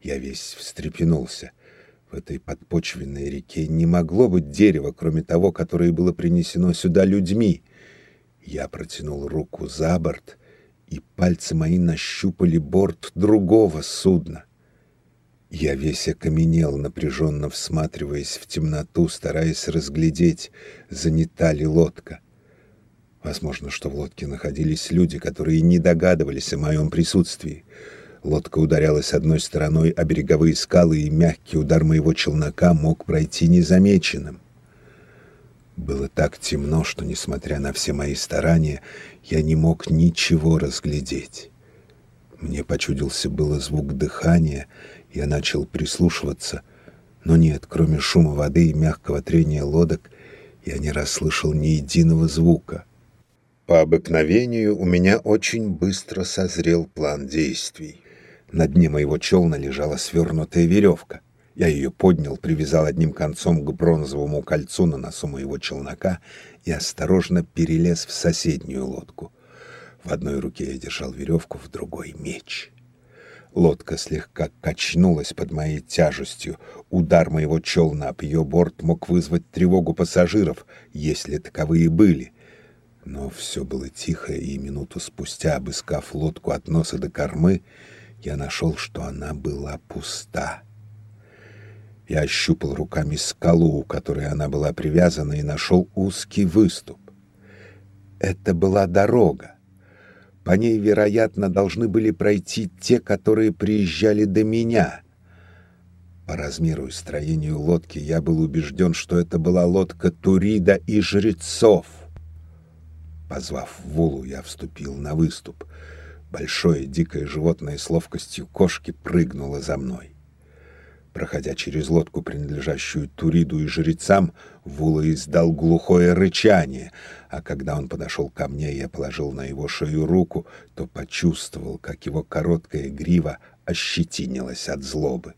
Я весь встрепенулся. В этой подпочвенной реке не могло быть дерева, кроме того, которое было принесено сюда людьми. Я протянул руку за борт, и пальцы мои нащупали борт другого судна. Я весь окаменел, напряженно всматриваясь в темноту, стараясь разглядеть, занята ли лодка. Возможно, что в лодке находились люди, которые не догадывались о моем присутствии. Лодка ударялась одной стороной о береговые скалы, и мягкий удар моего челнока мог пройти незамеченным. Было так темно, что, несмотря на все мои старания, я не мог ничего разглядеть. Мне почудился было звук дыхания, я начал прислушиваться, но нет, кроме шума воды и мягкого трения лодок, я не расслышал ни единого звука. По обыкновению у меня очень быстро созрел план действий. На дне моего челна лежала свернутая веревка. Я ее поднял, привязал одним концом к бронзовому кольцу на носу моего челнока и осторожно перелез в соседнюю лодку. В одной руке я держал веревку, в другой — меч. Лодка слегка качнулась под моей тяжестью. Удар моего челна об ее борт мог вызвать тревогу пассажиров, если таковые были. Но все было тихо, и минуту спустя, обыскав лодку от носа до кормы, я нашел, что она была пуста. Я ощупал руками скалу, к которой она была привязана, и нашел узкий выступ. Это была дорога. По ней, вероятно, должны были пройти те, которые приезжали до меня. По размеру и строению лодки я был убежден, что это была лодка Турида и жрецов. Позвав Вулу, я вступил на выступ — Большое дикое животное с ловкостью кошки прыгнуло за мной. Проходя через лодку, принадлежащую Туриду и жрецам, Вула издал глухое рычание, а когда он подошел ко мне, я положил на его шею руку, то почувствовал, как его короткая грива ощетинилась от злобы.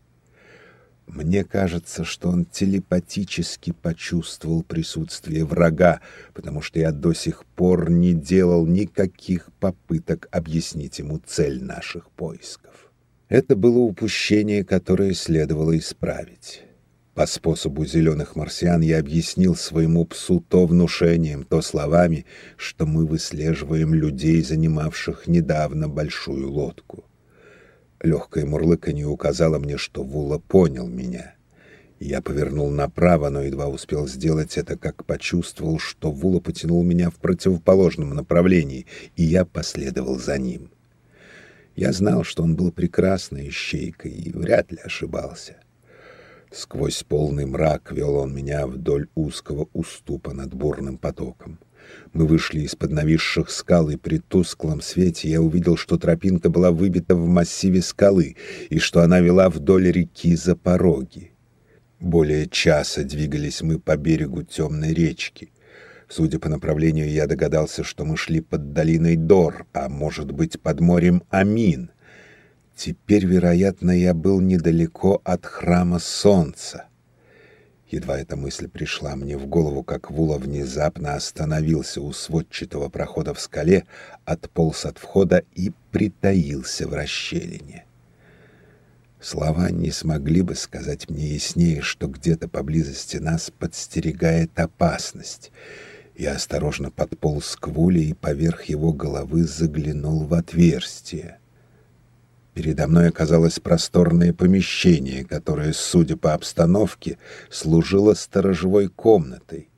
Мне кажется, что он телепатически почувствовал присутствие врага, потому что я до сих пор не делал никаких попыток объяснить ему цель наших поисков. Это было упущение, которое следовало исправить. По способу зеленых марсиан я объяснил своему псу то внушением, то словами, что мы выслеживаем людей, занимавших недавно большую лодку. Легкое мурлыканье указало мне, что Вула понял меня. Я повернул направо, но едва успел сделать это, как почувствовал, что Вула потянул меня в противоположном направлении, и я последовал за ним. Я знал, что он был прекрасной ищейкой и вряд ли ошибался. Сквозь полный мрак вел он меня вдоль узкого уступа над бурным потоком. Мы вышли из-под нависших скал, и при тусклом свете я увидел, что тропинка была выбита в массиве скалы, и что она вела вдоль реки за пороги. Более часа двигались мы по берегу темной речки. Судя по направлению, я догадался, что мы шли под долиной Дор, а может быть, под морем Амин. Теперь, вероятно, я был недалеко от храма Солнца. Едва эта мысль пришла мне в голову, как Вула внезапно остановился у сводчатого прохода в скале, отполз от входа и притаился в расщелине. Слова не смогли бы сказать мне яснее, что где-то поблизости нас подстерегает опасность. Я осторожно подполз к Вуле и поверх его головы заглянул в отверстие. Передо мной оказалось просторное помещение, которое, судя по обстановке, служило сторожевой комнатой.